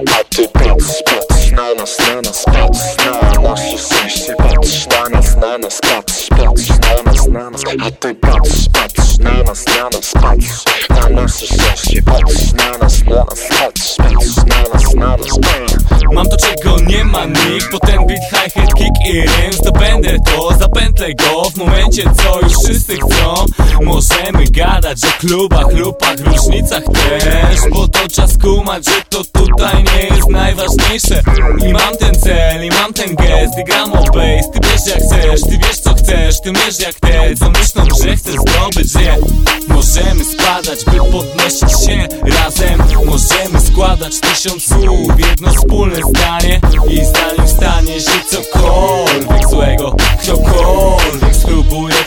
Ty patrz, patrz na nas, na nas, patrz na nasze szczęście Patrz na nas, na nas, patrz, patrz na nas, na nas A ty patrz, patrz na nas, na nas, patrz Na nasze szczęście, patrz na nas, na nas, patrz Patrz na nas, na nas, Mam to czego nie ma nikt, potem beat, high hat kick i rym Zdobędę to, zapętlę go w momencie co już wszyscy chcą. Może gadać o klubach, lupach, różnicach też. Bo to czas kumać, że to tutaj nie jest najważniejsze. I mam ten cel, i mam ten gest. I gram o bass, ty wiesz jak chcesz. Ty wiesz co chcesz, ty wiesz jak te Co myślą, że chcesz zdobyć, że Możemy spadać, by podnosić się razem. Możemy składać tysiąc słów Jedno wspólne zdanie. I zanim stanie się cokolwiek złego Ktokolwiek spróbuje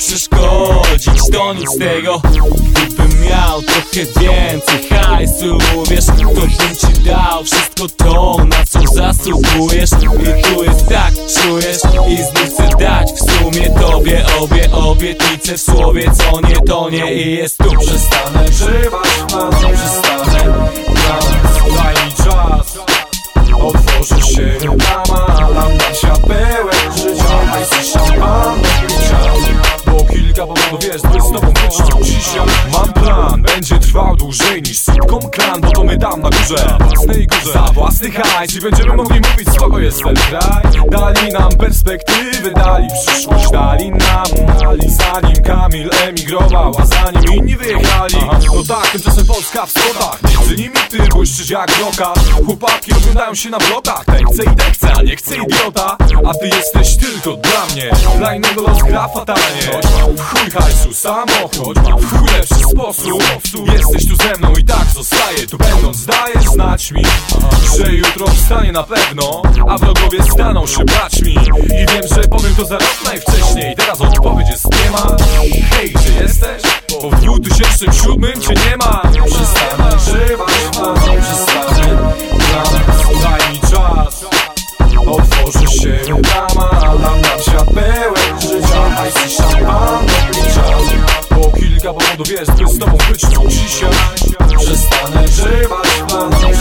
przeszkodzić To nic z tego. Gdybym miał trochę więcej hajsu Wiesz, to bym ci dał wszystko to Na co zasługujesz. I tu jest tak, czujesz I znów chcę dać w sumie tobie Obie obietnice w słowie Co nie tonie. I jest tu Przestanę żywać, mam przestanę. Nas, Bo kilka powodów jest, by z tobą być dzisiaj Mam plan, będzie trwał dłużej niż sitcom klan Bo to my tam na górze, własnej górze Za własny hajs i będziemy mogli mówić z kogo jest ten kraj. Dali nam perspektywy, dali przyszłość, dali nam dali Zanim Kamil emigrował, a zanim inni wyjechali. No tak, tymczasem Polska w schodach. Między nimi ty błyszczysz jak brokat. Chłopaki oglądają się na blokach. Chce i chce, a nie chce idiota. A ty jesteś tylko dla mnie. Dla innego los gra fatalnie. W chuj hajsu, samochód. W chuj lepszy sposób. Jesteś tu ze mną i tak zostaje Tu będąc dajesz znać mi Że jutro wstanie na pewno A wrogowie staną się braćmi. I wiem, że powiem to za rok najwcześniej. Teraz odpowiedź jest 2007 cię nie ma. Przestanę żywać, Dla nas daj mi czas. Otworzy się brama Dam nam świat pełen życia Hajs i szampan picia Bo kilka powodów jest, by z tobą być. Tu dzisiaj Przestanę żywać, a nie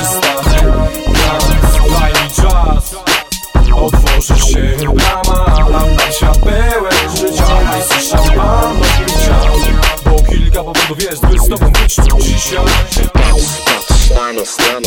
wiesz, zdobyć dzisiaj Patrz, patrz na nas, na